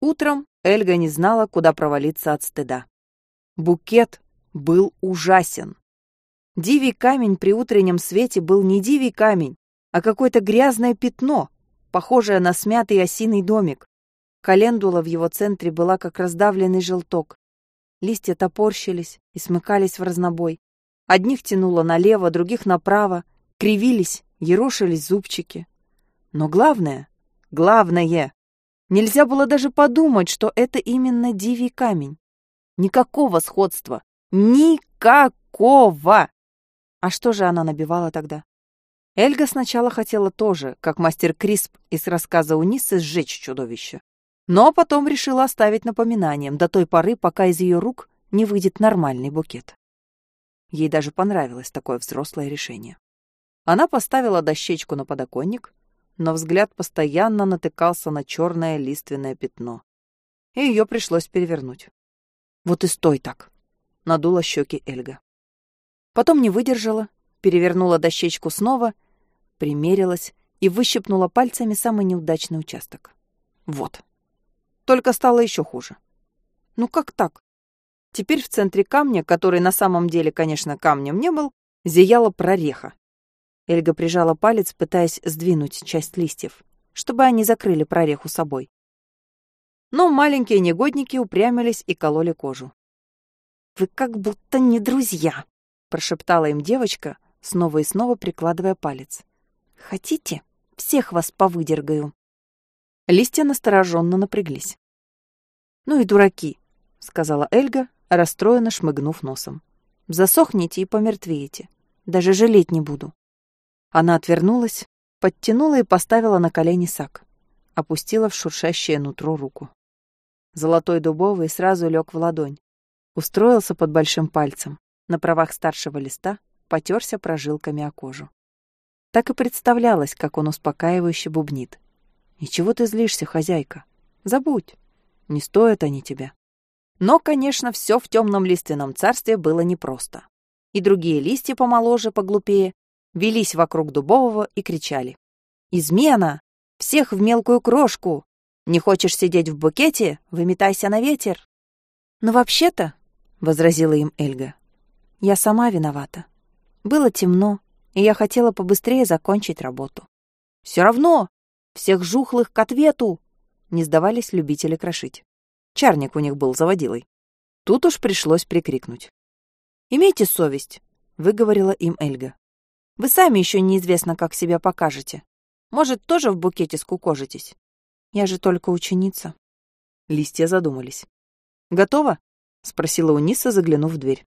Утром Эльга не знала, куда провалиться от стыда. Букет был ужасен. Дивий камень при утреннем свете был не дивий камень, а какое-то грязное пятно, похожее на смятый осиный домик. Календула в его центре была как раздавленный желток. Листья топорщились и смыкались в разнобой. Одних тянуло налево, других направо, кривились, ерошились зубчики. Но главное, главное, нельзя было даже подумать, что это именно дивий камень. Никакого сходства. Никакого! А что же она набивала тогда? Эльга сначала хотела тоже, как мастер Крисп из рассказа Унисы, сжечь чудовище. Но потом решила оставить напоминанием до той поры, пока из ее рук не выйдет нормальный букет. Ей даже понравилось такое взрослое решение. Она поставила дощечку на подоконник, но взгляд постоянно натыкался на черное лиственное пятно. И ее пришлось перевернуть. «Вот и стой так!» — надула щеки Эльга. Потом не выдержала, перевернула дощечку снова, примерилась и выщипнула пальцами самый неудачный участок. Вот. Только стало еще хуже. Ну как так? Теперь в центре камня, который на самом деле, конечно, камнем не был, зияла прореха. Эльга прижала палец, пытаясь сдвинуть часть листьев, чтобы они закрыли прореху собой но маленькие негодники упрямились и кололи кожу. «Вы как будто не друзья», — прошептала им девочка, снова и снова прикладывая палец. «Хотите, всех вас повыдергаю?» Листья настороженно напряглись. «Ну и дураки», — сказала Эльга, расстроенно шмыгнув носом. «Засохните и помертвеете. Даже жалеть не буду». Она отвернулась, подтянула и поставила на колени сак. Опустила в шуршащее нутро руку. Золотой дубовый сразу лег в ладонь. Устроился под большим пальцем. На правах старшего листа потерся прожилками о кожу. Так и представлялось, как он успокаивающе бубнит. «Ничего ты злишься, хозяйка? Забудь. Не стоят они тебя». Но, конечно, все в темном лиственном царстве было непросто. И другие листья помоложе, поглупее, велись вокруг дубового и кричали. «Измена! Всех в мелкую крошку! Не хочешь сидеть в букете? Выметайся на ветер. Но вообще-то, — возразила им Эльга, — я сама виновата. Было темно, и я хотела побыстрее закончить работу. Все равно! Всех жухлых к ответу! Не сдавались любители крошить. Чарник у них был заводилой. Тут уж пришлось прикрикнуть. «Имейте совесть», — выговорила им Эльга. «Вы сами еще неизвестно, как себя покажете. Может, тоже в букете скукожитесь? Я же только ученица. Листья задумались. «Готово?» — спросила Униса, заглянув в дверь.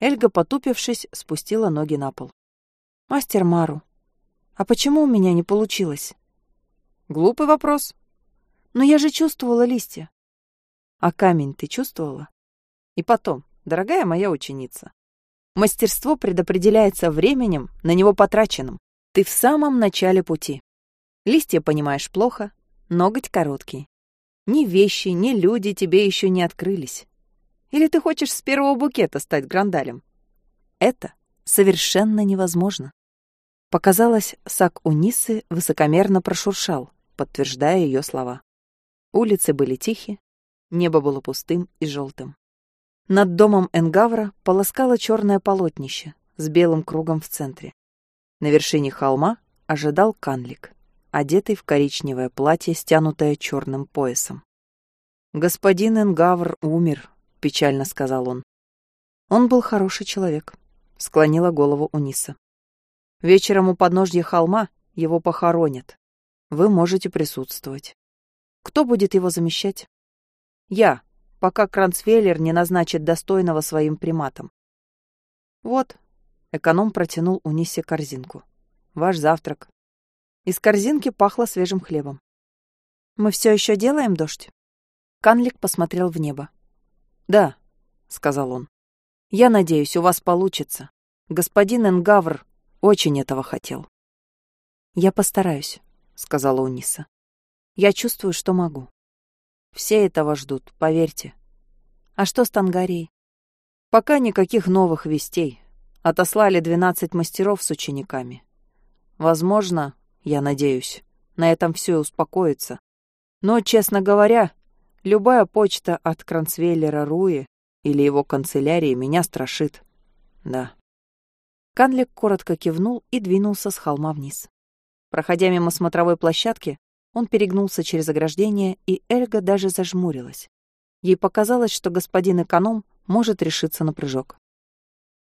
Эльга, потупившись, спустила ноги на пол. «Мастер Мару, а почему у меня не получилось?» «Глупый вопрос». «Но я же чувствовала листья». «А камень ты чувствовала?» «И потом, дорогая моя ученица, мастерство предопределяется временем, на него потраченным. Ты в самом начале пути. Листья понимаешь плохо, Ноготь короткий. Ни вещи, ни люди тебе еще не открылись. Или ты хочешь с первого букета стать грандалем? Это совершенно невозможно. Показалось, сак Унисы высокомерно прошуршал, подтверждая ее слова. Улицы были тихи, небо было пустым и желтым. Над домом Энгавра полоскало черное полотнище с белым кругом в центре. На вершине холма ожидал канлик одетый в коричневое платье, стянутое черным поясом. «Господин Энгавр умер», — печально сказал он. Он был хороший человек, — склонила голову Униса. Вечером у подножья холма его похоронят. Вы можете присутствовать. Кто будет его замещать? Я, пока Кранцвейлер не назначит достойного своим приматом. Вот, эконом протянул Унисе корзинку. Ваш завтрак. Из корзинки пахло свежим хлебом. «Мы все еще делаем дождь?» Канлик посмотрел в небо. «Да», — сказал он. «Я надеюсь, у вас получится. Господин Энгавр очень этого хотел». «Я постараюсь», — сказала Униса. «Я чувствую, что могу. Все этого ждут, поверьте. А что с Тангарией?» «Пока никаких новых вестей. Отослали двенадцать мастеров с учениками. Возможно, я надеюсь. На этом все успокоится. Но, честно говоря, Любая почта от Кранцвейлера Руи или его канцелярии меня страшит. Да. Канлик коротко кивнул и двинулся с холма вниз. Проходя мимо смотровой площадки, он перегнулся через ограждение, и Эльга даже зажмурилась. Ей показалось, что господин эконом может решиться на прыжок.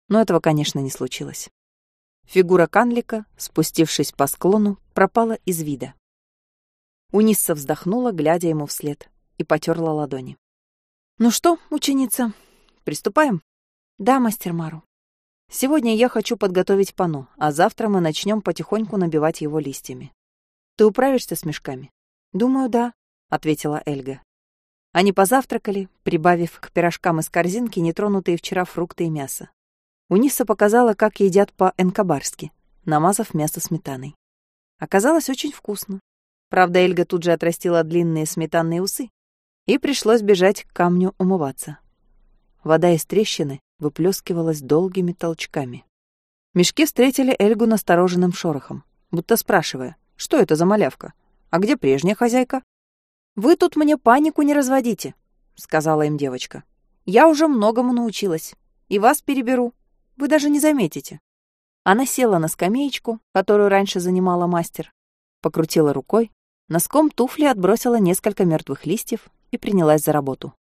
Но этого, конечно, не случилось. Фигура Канлика, спустившись по склону, пропала из вида. Унисса вздохнула, глядя ему вслед, и потерла ладони. «Ну что, ученица, приступаем?» «Да, мастер Мару. Сегодня я хочу подготовить пано, а завтра мы начнем потихоньку набивать его листьями. Ты управишься с мешками?» «Думаю, да», — ответила Эльга. Они позавтракали, прибавив к пирожкам из корзинки нетронутые вчера фрукты и мясо. Униса показала, как едят по-энкабарски, намазав мясо сметаной. Оказалось очень вкусно. Правда, Эльга тут же отрастила длинные сметанные усы, и пришлось бежать к камню умываться. Вода из трещины выплескивалась долгими толчками. Мешки встретили Эльгу настороженным шорохом, будто спрашивая, что это за малявка, а где прежняя хозяйка? «Вы тут мне панику не разводите», — сказала им девочка. «Я уже многому научилась, и вас переберу. Вы даже не заметите». Она села на скамеечку, которую раньше занимала мастер, покрутила рукой, носком туфли отбросила несколько мертвых листьев и принялась за работу.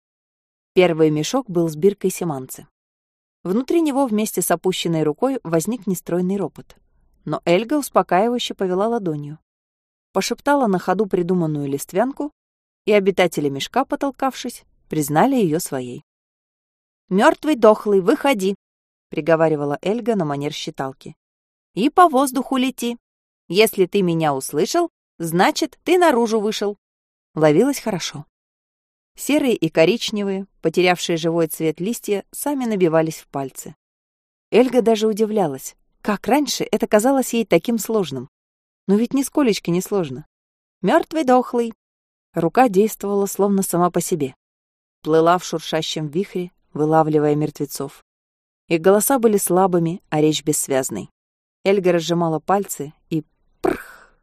Первый мешок был с биркой семанцы. Внутри него вместе с опущенной рукой возник нестройный ропот. Но Эльга успокаивающе повела ладонью. Пошептала на ходу придуманную листвянку и обитатели мешка, потолкавшись, признали ее своей. Мертвый дохлый, выходи!» — приговаривала Эльга на манер считалки. «И по воздуху лети. Если ты меня услышал, значит, ты наружу вышел». Ловилось хорошо. Серые и коричневые, потерявшие живой цвет листья, сами набивались в пальцы. Эльга даже удивлялась, как раньше это казалось ей таким сложным. Но ведь нисколечко не сложно. Мертвый дохлый, Рука действовала словно сама по себе. Плыла в шуршащем вихре, вылавливая мертвецов. Их голоса были слабыми, а речь бессвязной. Эльга разжимала пальцы и прх!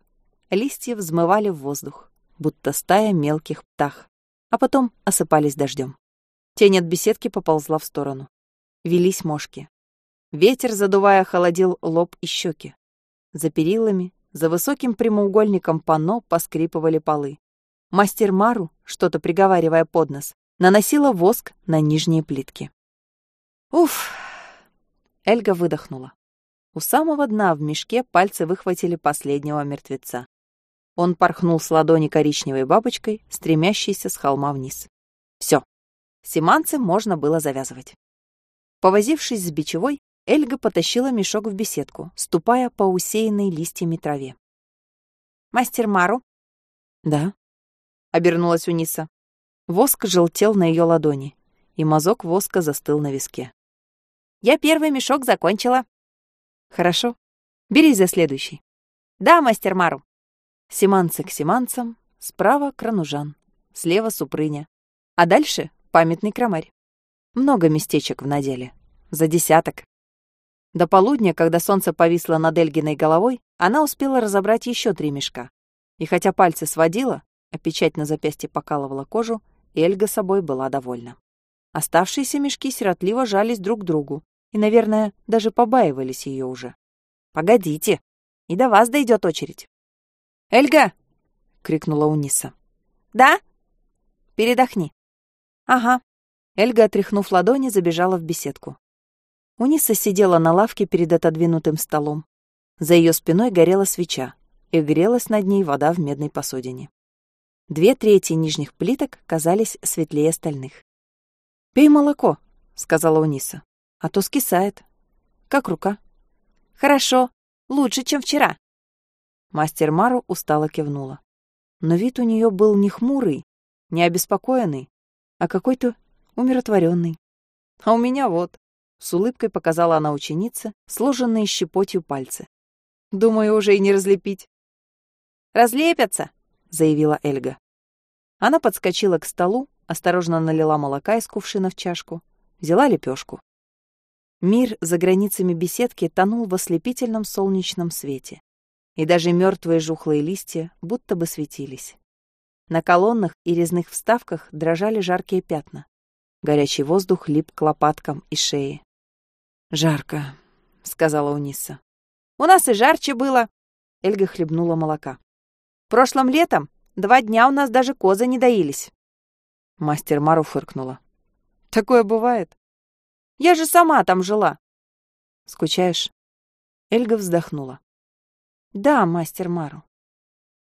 Листья взмывали в воздух, будто стая мелких птах, а потом осыпались дождем. Тень от беседки поползла в сторону. Велись мошки. Ветер, задувая, холодил лоб и щеки. За перилами, за высоким прямоугольником панно поскрипывали полы. Мастер Мару, что-то приговаривая под нос, наносила воск на нижние плитки. Уф! Эльга выдохнула. У самого дна в мешке пальцы выхватили последнего мертвеца. Он порхнул с ладони коричневой бабочкой, стремящейся с холма вниз. Все. Семанцы можно было завязывать. Повозившись с бичевой, Эльга потащила мешок в беседку, ступая по усеянной листьями траве. «Мастер Мару?» «Да». — обернулась Униса. Воск желтел на ее ладони, и мазок воска застыл на виске. «Я первый мешок закончила». «Хорошо. Берись за следующий». «Да, мастер Мару». Симанцы к симанцам, справа — кранужан, слева — супрыня, а дальше — памятный крамарь. Много местечек в наделе. За десяток. До полудня, когда солнце повисло над Эльгиной головой, она успела разобрать еще три мешка. И хотя пальцы сводила, а печать на запястье покалывала кожу, Эльга собой была довольна. Оставшиеся мешки сиротливо жались друг к другу и, наверное, даже побаивались ее уже. «Погодите, и до вас дойдет очередь». «Эльга!» — крикнула Униса. «Да?» «Передохни». «Ага». Эльга, отряхнув ладони, забежала в беседку. Униса сидела на лавке перед отодвинутым столом. За ее спиной горела свеча, и грелась над ней вода в медной посудине. Две трети нижних плиток казались светлее остальных. «Пей молоко», — сказала Униса, — «а то скисает. Как рука?» «Хорошо. Лучше, чем вчера». Мастер Мару устало кивнула. Но вид у нее был не хмурый, не обеспокоенный, а какой-то умиротворенный. «А у меня вот», — с улыбкой показала она ученице сложенные щепотью пальцы. «Думаю, уже и не разлепить». «Разлепятся», — заявила Эльга. Она подскочила к столу, осторожно налила молока из кувшина в чашку, взяла лепешку. Мир за границами беседки тонул в ослепительном солнечном свете, и даже мертвые жухлые листья будто бы светились. На колоннах и резных вставках дрожали жаркие пятна. Горячий воздух лип к лопаткам и шее. «Жарко», — сказала Униса. «У нас и жарче было», — Эльга хлебнула молока. «Прошлым летом два дня у нас даже козы не доились». Мастер Мару фыркнула. «Такое бывает. Я же сама там жила». «Скучаешь?» Эльга вздохнула. «Да, мастер Мару.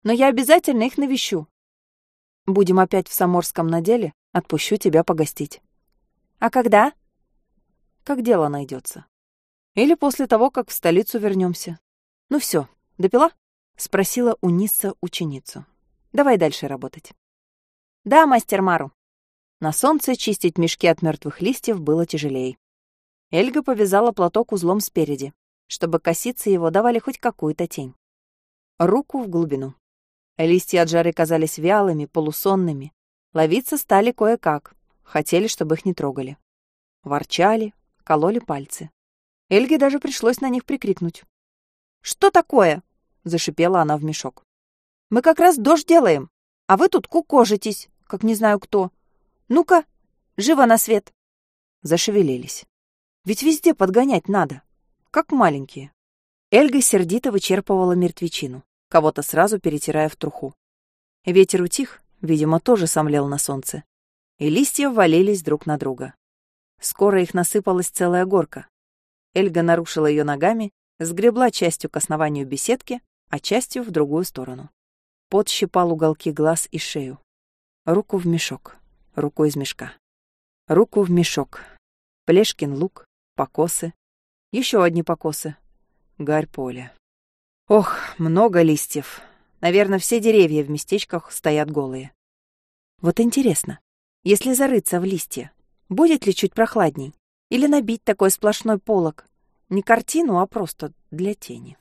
Но я обязательно их навещу. Будем опять в Саморском наделе, отпущу тебя погостить. А когда? Как дело найдется. Или после того, как в столицу вернемся. Ну все, допила? Спросила у Нисса ученицу. Давай дальше работать. Да, мастер Мару. На солнце чистить мешки от мертвых листьев было тяжелее. Эльга повязала платок узлом спереди, чтобы косицы его давали хоть какую-то тень. Руку в глубину. Листья от жары казались вялыми, полусонными. Ловиться стали кое-как. Хотели, чтобы их не трогали. Ворчали, кололи пальцы. Эльге даже пришлось на них прикрикнуть. «Что такое?» — зашипела она в мешок. «Мы как раз дождь делаем, а вы тут кукожитесь, как не знаю кто. Ну-ка, живо на свет!» Зашевелились. «Ведь везде подгонять надо, как маленькие». Эльга сердито вычерпывала мертвечину кого-то сразу перетирая в труху. Ветер утих, видимо, тоже сомлел на солнце, и листья ввалились друг на друга. Скоро их насыпалась целая горка. Эльга нарушила ее ногами, сгребла частью к основанию беседки, а частью в другую сторону. Пот щипал уголки глаз и шею. Руку в мешок, руку из мешка. Руку в мешок. Плешкин лук, покосы. Еще одни покосы. Гарь поля. Ох, много листьев. Наверное, все деревья в местечках стоят голые. Вот интересно, если зарыться в листья, будет ли чуть прохладней? Или набить такой сплошной полог? Не картину, а просто для тени.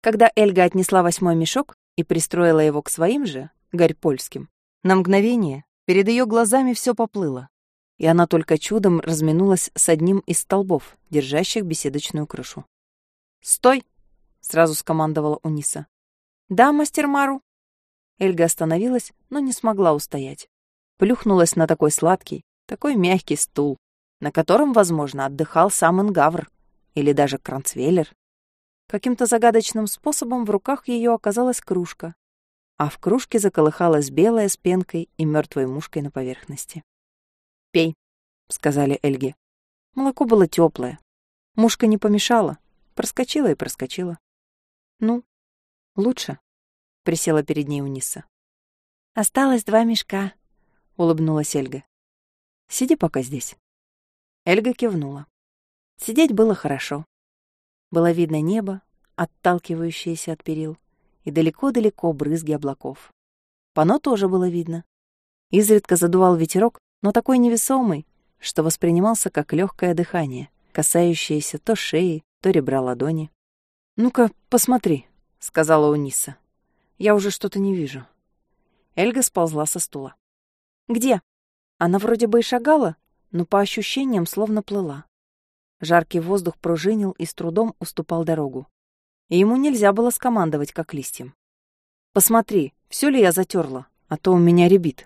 Когда Эльга отнесла восьмой мешок и пристроила его к своим же, горьпольским, на мгновение перед ее глазами все поплыло, и она только чудом разминулась с одним из столбов, держащих беседочную крышу. «Стой!» сразу скомандовала Униса. Да, мастер Мару. Эльга остановилась, но не смогла устоять. Плюхнулась на такой сладкий, такой мягкий стул, на котором, возможно, отдыхал сам Ингавр или даже Кранцвеллер. Каким-то загадочным способом в руках ее оказалась кружка, а в кружке заколыхалась белая с пенкой и мертвой мушкой на поверхности. «Пей», — сказали Эльге. Молоко было теплое. Мушка не помешала, проскочила и проскочила. «Ну, лучше?» — присела перед ней Униса. «Осталось два мешка», — улыбнулась Эльга. «Сиди пока здесь». Эльга кивнула. Сидеть было хорошо. Было видно небо, отталкивающееся от перил, и далеко-далеко брызги облаков. Пано тоже было видно. Изредка задувал ветерок, но такой невесомый, что воспринимался как легкое дыхание, касающееся то шеи, то ребра ладони. «Ну-ка, посмотри», — сказала Униса. «Я уже что-то не вижу». Эльга сползла со стула. «Где?» Она вроде бы и шагала, но по ощущениям словно плыла. Жаркий воздух пружинил и с трудом уступал дорогу. И ему нельзя было скомандовать, как листьям. «Посмотри, все ли я затерла, а то у меня ребит».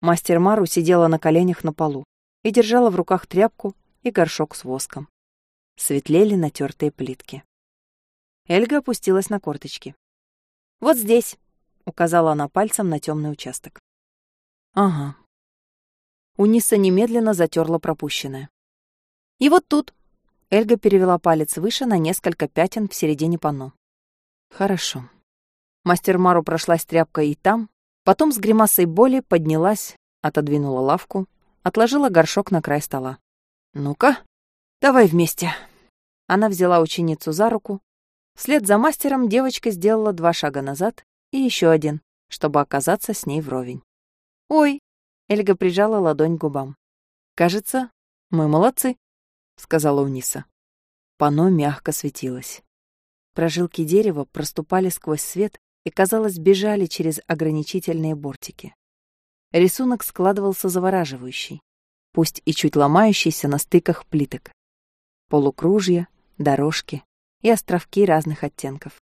Мастер Мару сидела на коленях на полу и держала в руках тряпку и горшок с воском. Светлели натертые плитки. Эльга опустилась на корточки. «Вот здесь», — указала она пальцем на темный участок. «Ага». Униса немедленно затерла пропущенное. «И вот тут», — Эльга перевела палец выше на несколько пятен в середине панно. «Хорошо». Мастер Мару прошлась тряпкой и там, потом с гримасой боли поднялась, отодвинула лавку, отложила горшок на край стола. «Ну-ка, давай вместе». Она взяла ученицу за руку, Вслед за мастером девочка сделала два шага назад и еще один, чтобы оказаться с ней вровень. «Ой!» — Эльга прижала ладонь к губам. «Кажется, мы молодцы», — сказала Униса. Пано мягко светилось. Прожилки дерева проступали сквозь свет и, казалось, бежали через ограничительные бортики. Рисунок складывался завораживающий, пусть и чуть ломающийся на стыках плиток. Полукружья, дорожки, и островки разных оттенков.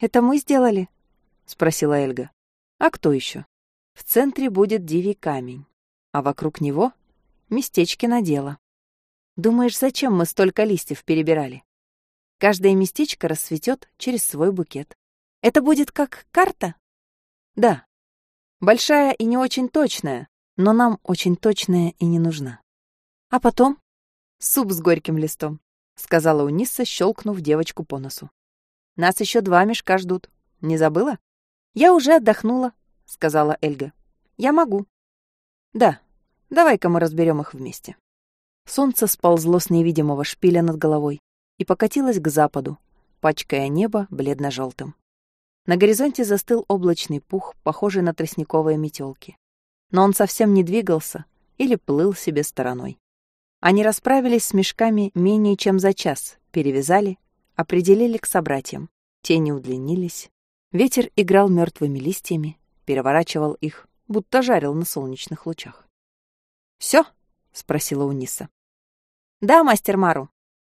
«Это мы сделали?» — спросила Эльга. А кто еще? В центре будет дивий камень, а вокруг него — местечки на дело. Думаешь, зачем мы столько листьев перебирали? Каждое местечко расцветет через свой букет. Это будет как карта? Да. Большая и не очень точная, но нам очень точная и не нужна. А потом? Суп с горьким листом, сказала Унисса, щелкнув девочку по носу. Нас еще два мешка ждут. Не забыла? Я уже отдохнула, сказала Эльга. Я могу. Да, давай-ка мы разберем их вместе. Солнце сползло с невидимого шпиля над головой и покатилось к западу, пачкая небо бледно-желтым. На горизонте застыл облачный пух, похожий на тростниковые метелки. Но он совсем не двигался или плыл себе стороной. Они расправились с мешками менее чем за час, перевязали, определили к собратьям. Тени удлинились, ветер играл мертвыми листьями, переворачивал их, будто жарил на солнечных лучах. Все? спросила Униса. «Да, мастер Мару».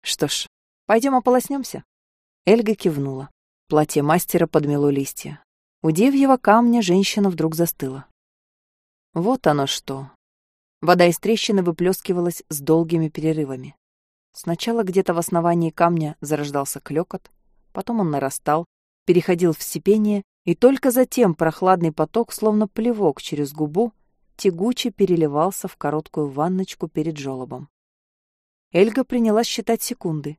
«Что ж, пойдем ополоснемся. Эльга кивнула. Платье мастера подмело листья. У дивьего камня женщина вдруг застыла. Вот оно что. Вода из трещины выплескивалась с долгими перерывами. Сначала где-то в основании камня зарождался клёкот, потом он нарастал, переходил в сипение, и только затем прохладный поток, словно плевок через губу, тягуче переливался в короткую ванночку перед жёлобом. Эльга принялась считать секунды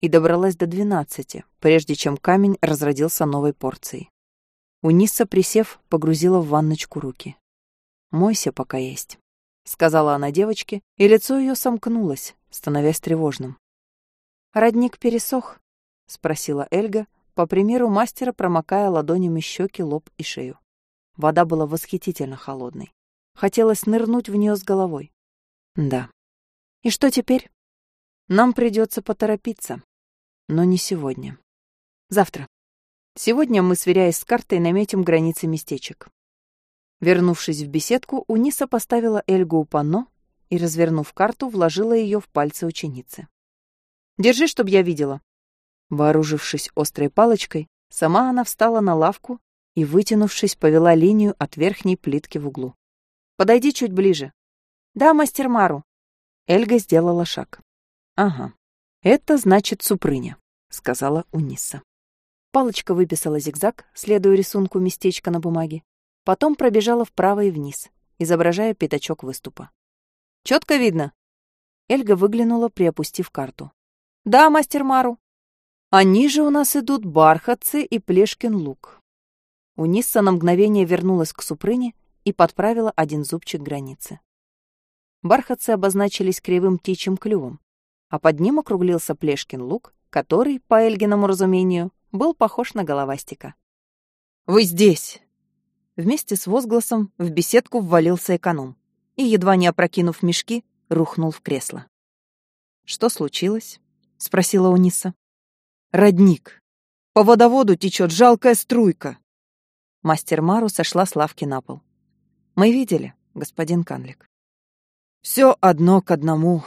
и добралась до двенадцати, прежде чем камень разродился новой порцией. Униса, присев, погрузила в ванночку руки. «Мойся, пока есть», — сказала она девочке, и лицо ее сомкнулось, становясь тревожным. «Родник пересох?» — спросила Эльга, по примеру мастера промокая ладонями щеки, лоб и шею. Вода была восхитительно холодной. Хотелось нырнуть в нее с головой. Да. И что теперь? Нам придется поторопиться. Но не сегодня. Завтра. Сегодня мы, сверяясь с картой, наметим границы местечек. Вернувшись в беседку, Униса поставила Эльгу у панно и, развернув карту, вложила ее в пальцы ученицы. «Держи, чтоб я видела». Вооружившись острой палочкой, сама она встала на лавку и, вытянувшись, повела линию от верхней плитки в углу. «Подойди чуть ближе». «Да, мастер Мару». Эльга сделала шаг. «Ага, это значит Супрыня», — сказала Униса. Палочка выписала зигзаг, следуя рисунку местечка на бумаге, потом пробежала вправо и вниз, изображая пятачок выступа. Четко видно?» Эльга выглянула, приопустив карту. «Да, мастер Мару. А ниже у нас идут бархатцы и плешкин лук». Унисса на мгновение вернулась к Супрыне и подправила один зубчик границы. Бархатцы обозначились кривым птичьим клювом, а под ним округлился плешкин лук, который, по Эльгиному разумению, был похож на головастика. «Вы здесь!» Вместе с возгласом в беседку ввалился эконом и, едва не опрокинув мешки, рухнул в кресло. «Что случилось?» — спросила Униса. «Родник. По водоводу течет жалкая струйка». Мастер Мару сошла с лавки на пол. «Мы видели, господин Канлик». «Все одно к одному».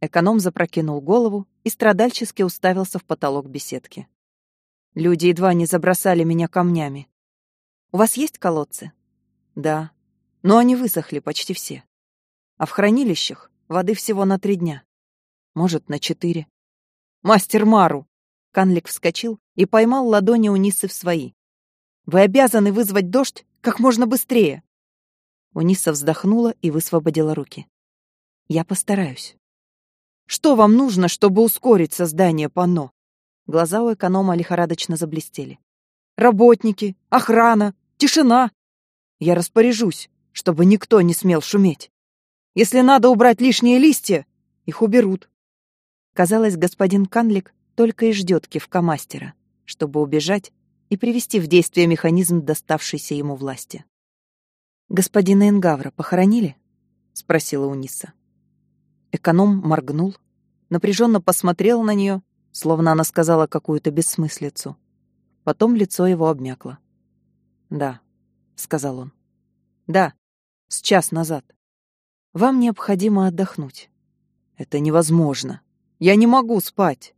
Эконом запрокинул голову и страдальчески уставился в потолок беседки. «Люди едва не забросали меня камнями. У вас есть колодцы?» «Да но они высохли почти все. А в хранилищах воды всего на три дня. Может, на четыре. «Мастер Мару!» Канлик вскочил и поймал ладони Унисы в свои. «Вы обязаны вызвать дождь как можно быстрее!» Униса вздохнула и высвободила руки. «Я постараюсь». «Что вам нужно, чтобы ускорить создание панно?» Глаза у эконома лихорадочно заблестели. «Работники, охрана, тишина. Я распоряжусь чтобы никто не смел шуметь. Если надо убрать лишние листья, их уберут. Казалось, господин Канлик только и ждет кивка мастера, чтобы убежать и привести в действие механизм доставшейся ему власти. «Господина Энгавра похоронили?» — спросила Униса. Эконом моргнул, напряженно посмотрел на нее, словно она сказала какую-то бессмыслицу. Потом лицо его обмякло. «Да», — сказал он. «Да, с час назад. Вам необходимо отдохнуть. Это невозможно. Я не могу спать.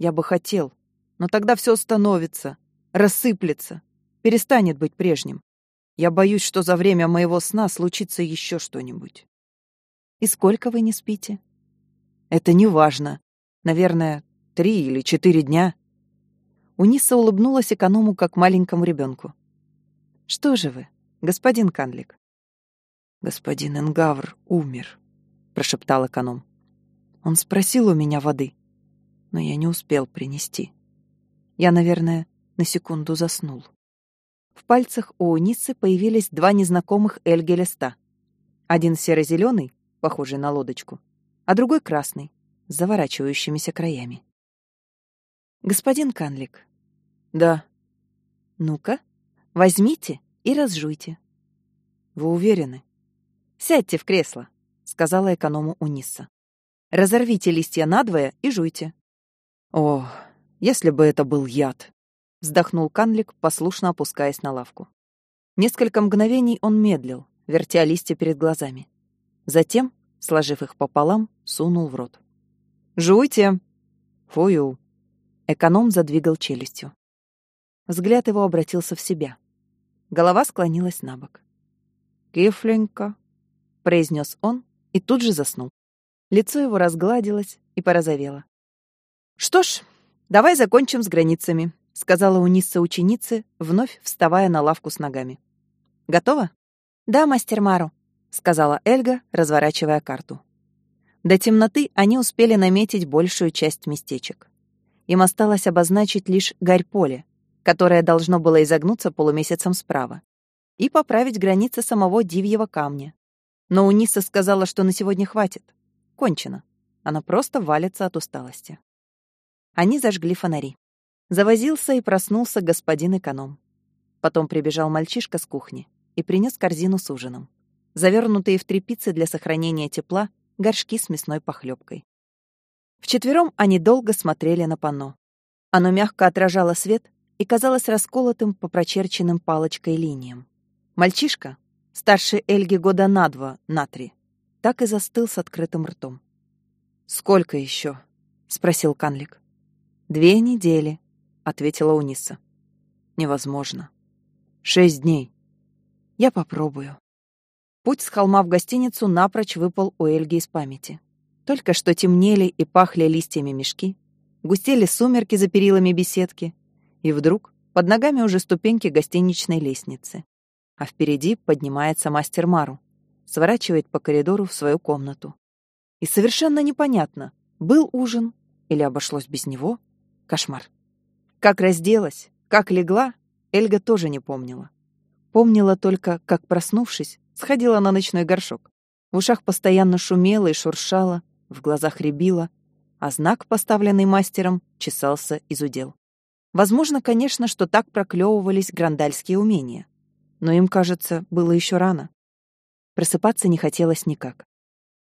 Я бы хотел, но тогда все остановится, рассыплется, перестанет быть прежним. Я боюсь, что за время моего сна случится еще что-нибудь. И сколько вы не спите? Это не важно. Наверное, три или четыре дня. Униса улыбнулась эконому, как маленькому ребенку. Что же вы, господин Канлик? Господин Энгавр умер, прошептал эконом. Он спросил у меня воды, но я не успел принести. Я, наверное, на секунду заснул. В пальцах у Унисы появились два незнакомых Эльги листа. Один серо-зеленый, похожий на лодочку, а другой красный, с заворачивающимися краями. «Господин Канлик». «Да». «Ну-ка, возьмите и разжуйте». «Вы уверены?» «Сядьте в кресло», — сказала эконому Униса. «Разорвите листья надвое и жуйте». «О, если бы это был яд!» Вздохнул Канлик, послушно опускаясь на лавку. Несколько мгновений он медлил, вертя листья перед глазами. Затем, сложив их пополам, сунул в рот. «Жуйте!» «Фую!» Эконом задвигал челюстью. Взгляд его обратился в себя. Голова склонилась на бок. «Кифленько!» — произнес он и тут же заснул. Лицо его разгладилось и порозовело. «Что ж, давай закончим с границами», сказала Униса ученице, вновь вставая на лавку с ногами. Готова? Да, мастер Мару, сказала Эльга, разворачивая карту. До темноты они успели наметить большую часть местечек. Им осталось обозначить лишь гарь-поле, которое должно было изогнуться полумесяцем справа, и поправить границы самого Дивьего камня. Но Униса сказала, что на сегодня хватит. Кончено. Она просто валится от усталости. Они зажгли фонари. Завозился и проснулся господин эконом. Потом прибежал мальчишка с кухни и принес корзину с ужином. Завернутые в тряпицы для сохранения тепла горшки с мясной похлебкой. Вчетвером они долго смотрели на панно. Оно мягко отражало свет и казалось расколотым по прочерченным палочкой линиям. Мальчишка, старше Эльги года на два, на три, так и застыл с открытым ртом. «Сколько еще?» — спросил Канлик. «Две недели», ответила Униса. Невозможно. Шесть дней. Я попробую. Путь с холма в гостиницу напрочь выпал у Эльги из памяти. Только что темнели и пахли листьями мешки, густели сумерки за перилами беседки, и вдруг под ногами уже ступеньки гостиничной лестницы. А впереди поднимается мастер Мару, сворачивает по коридору в свою комнату. И совершенно непонятно, был ужин или обошлось без него. Кошмар. Как разделась, как легла, Эльга тоже не помнила. Помнила только, как, проснувшись, сходила на ночной горшок. В ушах постоянно шумело и шуршало, в глазах рябило, а знак, поставленный мастером, чесался из удел. Возможно, конечно, что так проклевывались грандальские умения. Но им, кажется, было еще рано. Просыпаться не хотелось никак.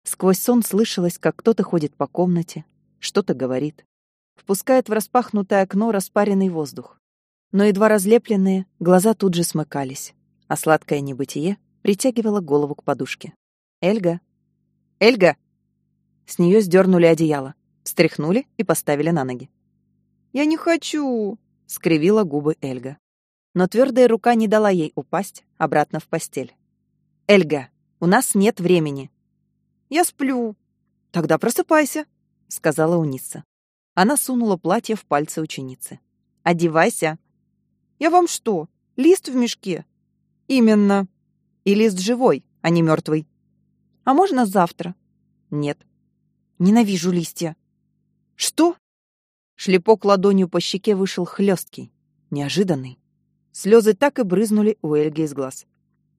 Сквозь сон слышалось, как кто-то ходит по комнате, что-то говорит впускает в распахнутое окно распаренный воздух. Но едва разлепленные, глаза тут же смыкались, а сладкое небытие притягивало голову к подушке. «Эльга! Эльга!» С нее сдернули одеяло, встряхнули и поставили на ноги. «Я не хочу!» — скривила губы Эльга. Но твердая рука не дала ей упасть обратно в постель. «Эльга, у нас нет времени!» «Я сплю!» «Тогда просыпайся!» — сказала Униса. Она сунула платье в пальцы ученицы. «Одевайся». «Я вам что, лист в мешке?» «Именно. И лист живой, а не мертвый. «А можно завтра?» «Нет». «Ненавижу листья». «Что?» Шлепок ладонью по щеке вышел хлесткий, неожиданный. Слезы так и брызнули у Эльги из глаз.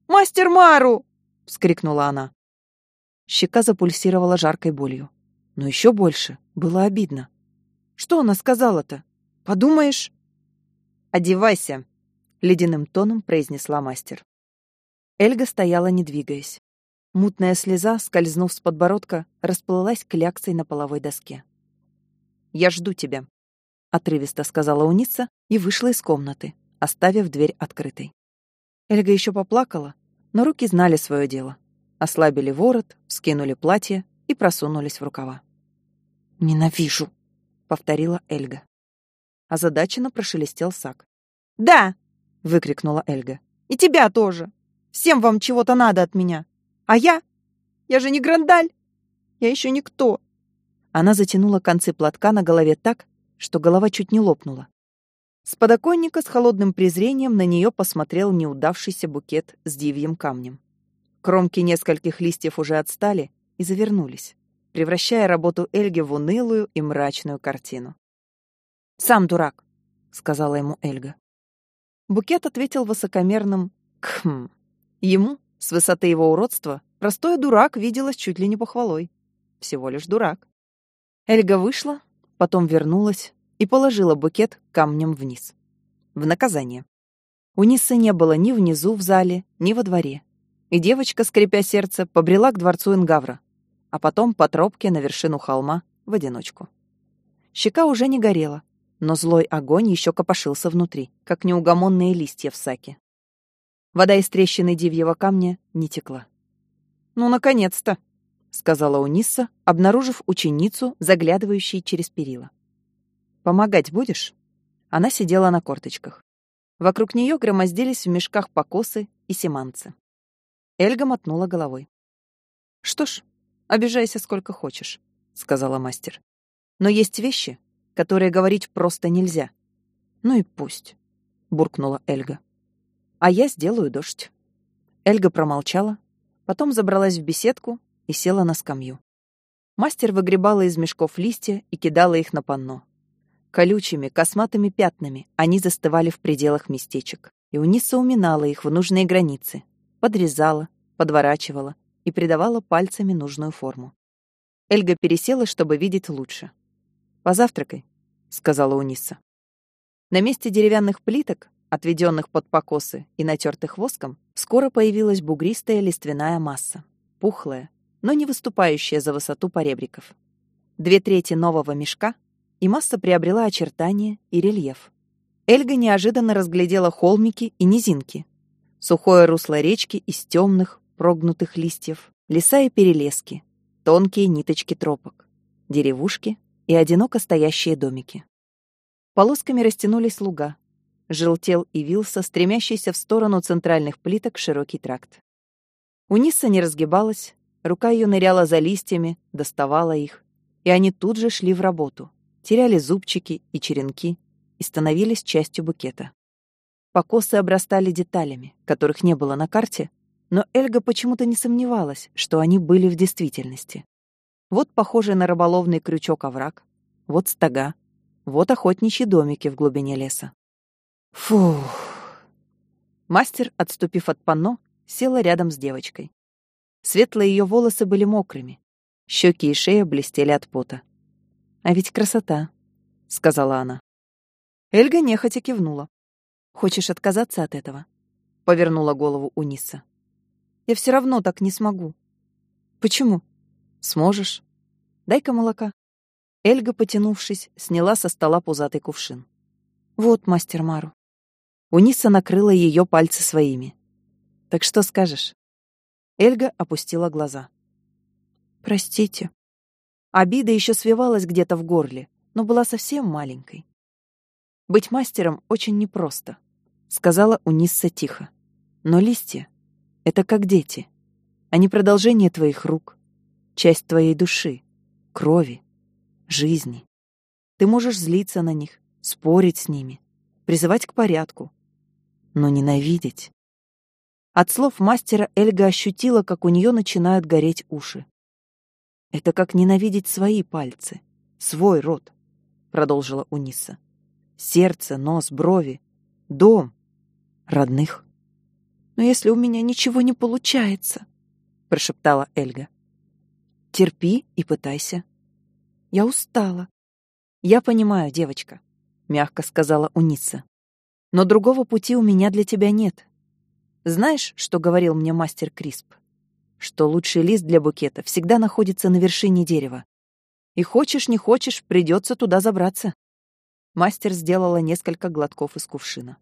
«Мастер Мару!» — вскрикнула она. Щека запульсировала жаркой болью. Но еще больше было обидно. Что она сказала-то? Подумаешь? Одевайся, ледяным тоном произнесла мастер. Эльга стояла, не двигаясь. Мутная слеза, скользнув с подбородка, расплылась кляксой на половой доске. «Я жду тебя», — отрывисто сказала Униса и вышла из комнаты, оставив дверь открытой. Эльга еще поплакала, но руки знали свое дело. Ослабили ворот, скинули платье и просунулись в рукава. «Ненавижу!» Повторила Эльга. Озадаченно прошелестел Сак. «Да!» — выкрикнула Эльга. «И тебя тоже! Всем вам чего-то надо от меня. А я? Я же не Грандаль. Я еще никто. Она затянула концы платка на голове так, что голова чуть не лопнула. С подоконника с холодным презрением на нее посмотрел неудавшийся букет с дивьим камнем. Кромки нескольких листьев уже отстали и завернулись, превращая работу Эльги в унылую и мрачную картину. «Сам дурак», — сказала ему Эльга. Букет ответил высокомерным «кхм». Ему, с высоты его уродства, простой дурак виделось чуть ли не похвалой. Всего лишь дурак. Эльга вышла, потом вернулась и положила букет камнем вниз. В наказание. У Ниссы не было ни внизу в зале, ни во дворе. И девочка, скрипя сердце, побрела к дворцу Ингавра, а потом по тропке на вершину холма в одиночку. Щека уже не горела, но злой огонь еще копошился внутри, как неугомонные листья в саке. Вода из трещины дивьего камня не текла. «Ну, наконец-то!» — сказала Унисса, обнаружив ученицу, заглядывающей через перила. «Помогать будешь?» Она сидела на корточках. Вокруг нее громоздились в мешках покосы и семанцы. Эльга мотнула головой. «Что ж, обижайся сколько хочешь», — сказала мастер. «Но есть вещи, которые говорить просто нельзя. Ну и пусть, буркнула Эльга. А я сделаю дождь. Эльга промолчала, потом забралась в беседку и села на скамью. Мастер выгребала из мешков листья и кидала их на панно. Колючими, косматыми пятнами они застывали в пределах местечек, и Униса уминала их в нужные границы, подрезала, подворачивала и придавала пальцами нужную форму. Эльга пересела, чтобы видеть лучше. «Позавтракай», — сказала Униса. На месте деревянных плиток, отведенных под покосы и натертых воском, скоро появилась бугристая лиственная масса, пухлая, но не выступающая за высоту поребриков. Две трети нового мешка, и масса приобрела очертания и рельеф. Эльга неожиданно разглядела холмики и низинки, сухое русло речки из темных, прогнутых листьев, леса и перелески, тонкие ниточки тропок, деревушки и одиноко стоящие домики. Полосками растянулись луга. Желтел и вился, стремящийся в сторону центральных плиток широкий тракт. Униса не разгибалась, рука ее ныряла за листьями, доставала их, и они тут же шли в работу, теряли зубчики и черенки и становились частью букета. Покосы обрастали деталями, которых не было на карте, но Эльга почему-то не сомневалась, что они были в действительности. Вот похожий на рыболовный крючок овраг, вот стога, вот охотничьи домики в глубине леса. Фух. Мастер, отступив от панно, села рядом с девочкой. Светлые ее волосы были мокрыми, щеки и шея блестели от пота. «А ведь красота», — сказала она. Эльга нехотя кивнула. «Хочешь отказаться от этого?» — повернула голову Униса. «Я все равно так не смогу». «Почему?» Сможешь? Дай-ка молока. Эльга, потянувшись, сняла со стола пузатый кувшин. Вот, мастер Мару. Униса накрыла ее пальцы своими. Так что скажешь? Эльга опустила глаза. Простите. Обида еще свивалась где-то в горле, но была совсем маленькой. Быть мастером очень непросто, сказала Унисса тихо. Но листья — это как дети. Они продолжение твоих рук, часть твоей души, крови, жизни. Ты можешь злиться на них, спорить с ними, призывать к порядку, но ненавидеть. От слов мастера Эльга ощутила, как у нее начинают гореть уши. «Это как ненавидеть свои пальцы, свой рот», — продолжила Униса. «Сердце, нос, брови, дом, родных». «Но если у меня ничего не получается», — прошептала Эльга. Терпи и пытайся. Я устала. Я понимаю, девочка, мягко сказала Уница. Но другого пути у меня для тебя нет. Знаешь, что говорил мне мастер Крисп? Что лучший лист для букета всегда находится на вершине дерева. И хочешь, не хочешь, придется туда забраться. Мастер сделала несколько глотков из кувшина.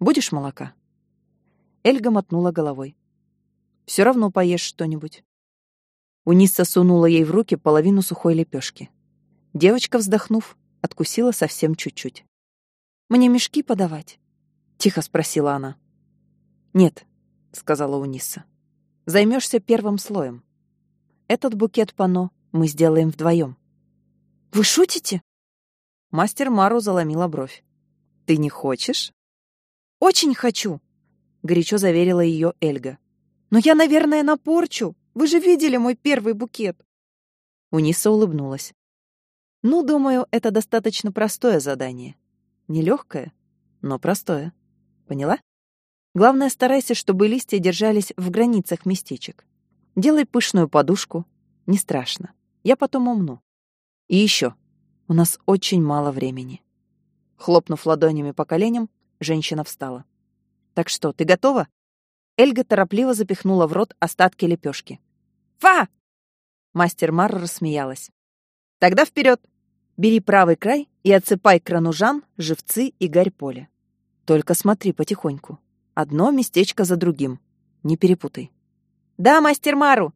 Будешь молока? Эльга мотнула головой. Все равно поешь что-нибудь. Униса сунула ей в руки половину сухой лепешки. Девочка, вздохнув, откусила совсем чуть-чуть. «Мне мешки подавать?» — тихо спросила она. «Нет, сказала Униса. Займешься первым слоем. Этот букет пано мы сделаем вдвоем. Вы шутите? Мастер Мару заломила бровь. Ты не хочешь? Очень хочу, горячо заверила ее Эльга. Но я, наверное, напорчу. Вы же видели мой первый букет. Униса улыбнулась. Ну, думаю, это достаточно простое задание. Нелегкое, но простое. Поняла? Главное, старайся, чтобы листья держались в границах местечек. Делай пышную подушку. Не страшно. Я потом умну. И еще. У нас очень мало времени. Хлопнув ладонями по коленям, женщина встала. Так что, ты готова? Эльга торопливо запихнула в рот остатки лепешки. Фа! Мастер Мар рассмеялась. Тогда вперед! Бери правый край и отсыпай кранужан, живцы и гарь поля. Только смотри потихоньку. Одно местечко за другим. Не перепутай. Да, мастер Мару!